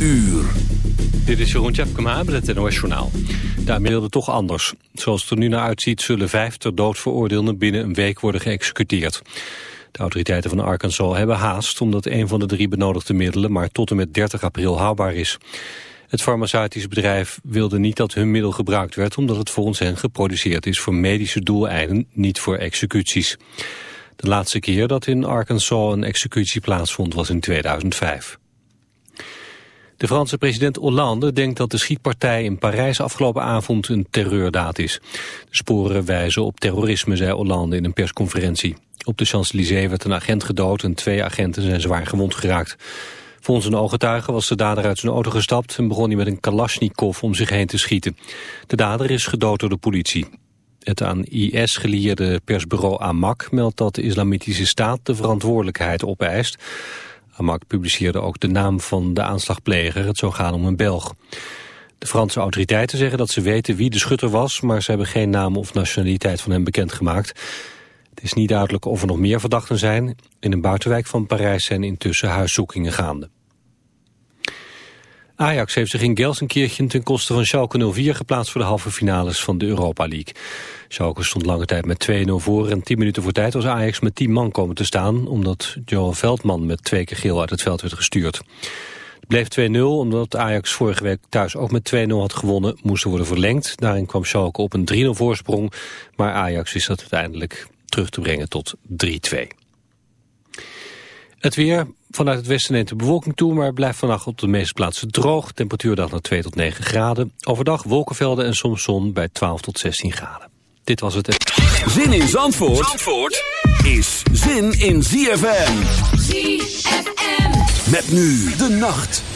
uur. Dit is Jeroen Tjepkema met het NOS Journaal. De Amerikanen toch anders. Zoals het er nu naar uitziet zullen vijf ter dood veroordeelden binnen een week worden geëxecuteerd. De autoriteiten van Arkansas hebben haast omdat een van de drie benodigde middelen maar tot en met 30 april houdbaar is. Het farmaceutisch bedrijf wilde niet dat hun middel gebruikt werd omdat het volgens hen geproduceerd is voor medische doeleinden, niet voor executies. De laatste keer dat in Arkansas een executie plaatsvond was in 2005. De Franse president Hollande denkt dat de schietpartij in Parijs afgelopen avond een terreurdaad is. De sporen wijzen op terrorisme, zei Hollande in een persconferentie. Op de Champs-Élysées werd een agent gedood en twee agenten zijn zwaar gewond geraakt. Volgens een ooggetuige was de dader uit zijn auto gestapt en begon hij met een kalasjnikov om zich heen te schieten. De dader is gedood door de politie. Het aan IS gelieerde persbureau Amak meldt dat de islamitische staat de verantwoordelijkheid opeist. Amak publiceerde ook de naam van de aanslagpleger. Het zou gaan om een Belg. De Franse autoriteiten zeggen dat ze weten wie de schutter was... maar ze hebben geen naam of nationaliteit van hem bekendgemaakt. Het is niet duidelijk of er nog meer verdachten zijn. In een buitenwijk van Parijs zijn intussen huiszoekingen gaande. Ajax heeft zich in Gelsenkirchen ten koste van Schalke 04 geplaatst voor de halve finales van de Europa League. Schalke stond lange tijd met 2-0 voor en 10 minuten voor tijd was Ajax met 10 man komen te staan, omdat Johan Veldman met twee keer geel uit het veld werd gestuurd. Het bleef 2-0 omdat Ajax vorige week thuis ook met 2-0 had gewonnen, moest worden verlengd. Daarin kwam Schalke op een 3-0 voorsprong, maar Ajax is dat uiteindelijk terug te brengen tot 3-2. Het weer, vanuit het westen neemt de bewolking toe, maar blijft vannacht op de meeste plaatsen droog. Temperatuur dag naar 2 tot 9 graden. Overdag wolkenvelden en soms zon bij 12 tot 16 graden. Dit was het. Zin in Zandvoort, Zandvoort is zin in ZFM. ZFM. Met nu de nacht.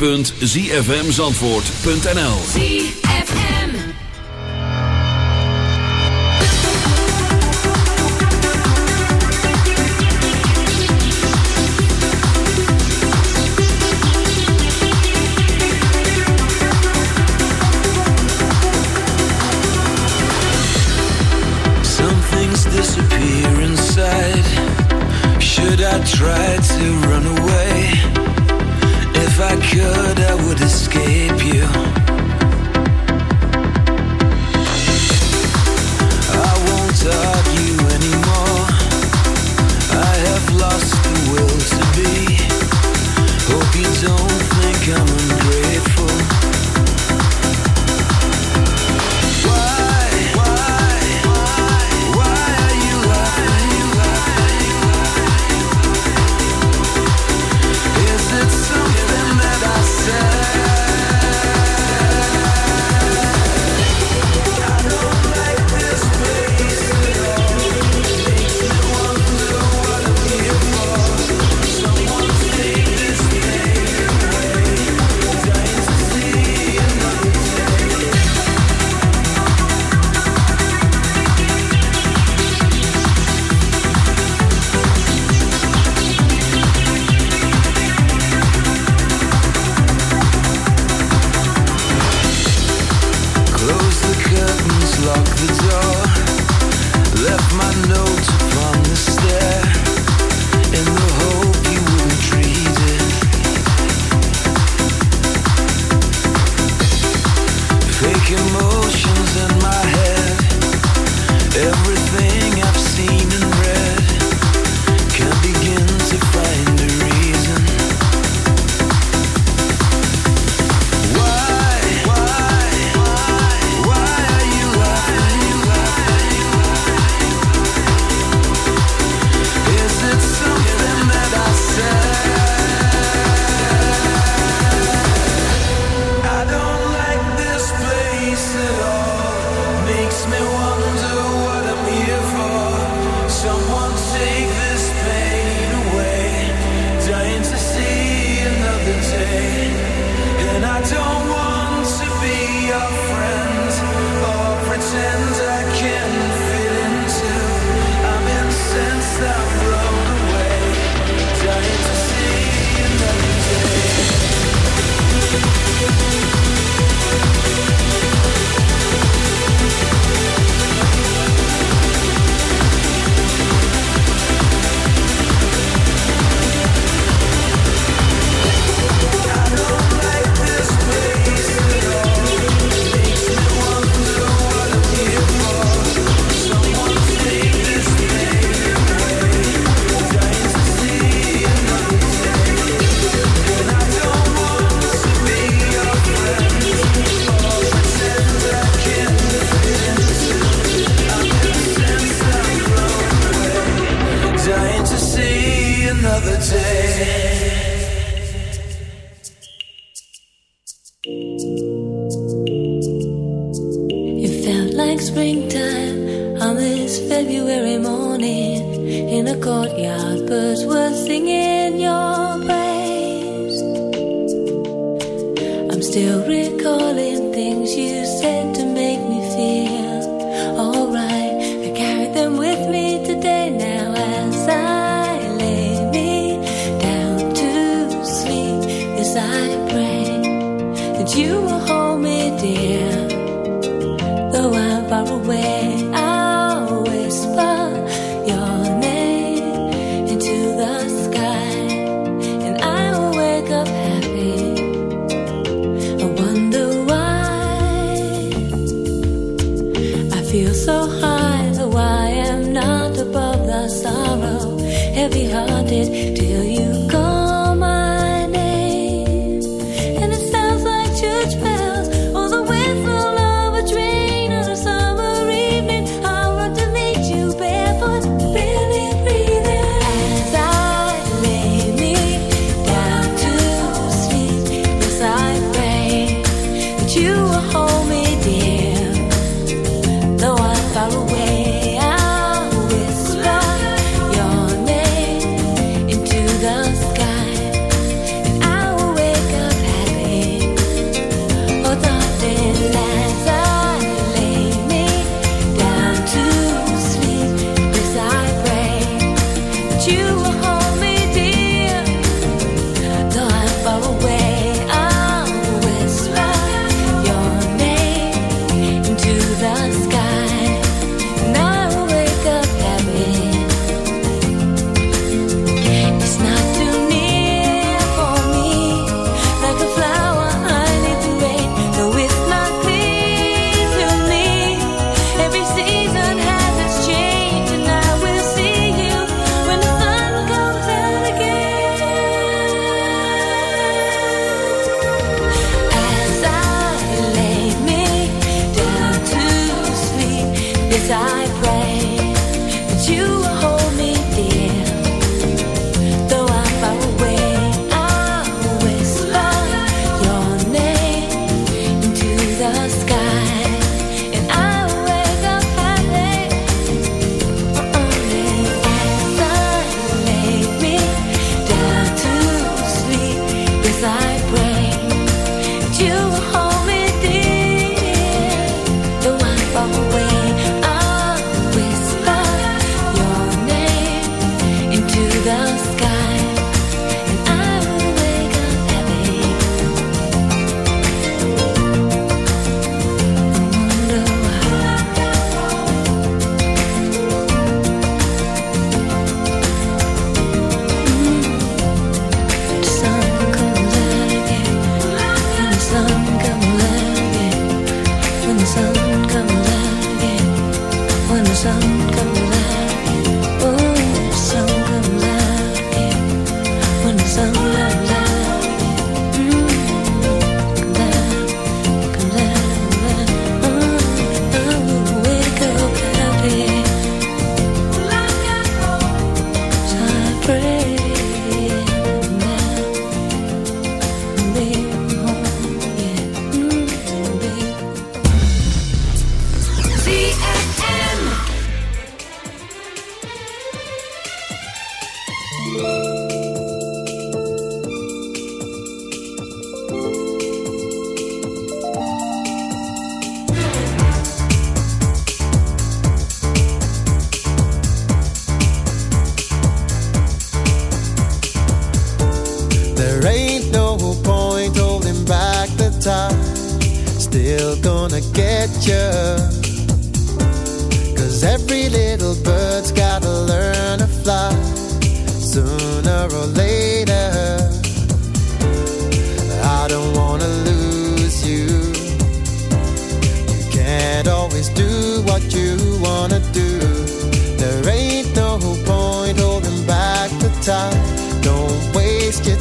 www.zfmzandvoort.nl would escape you.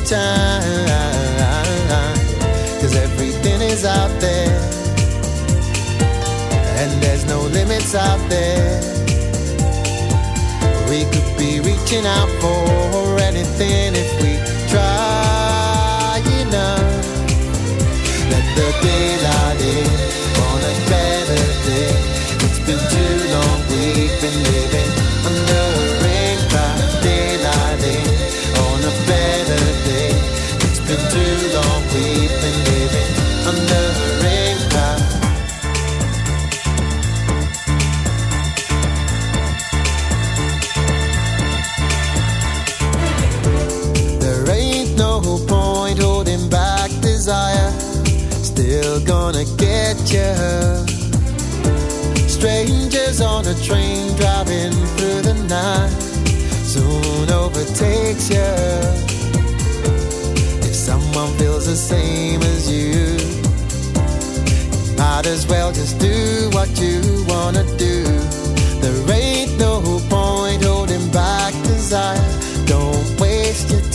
time. Cause everything is out there. And there's no limits out there. We could be reaching out for anything if we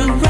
you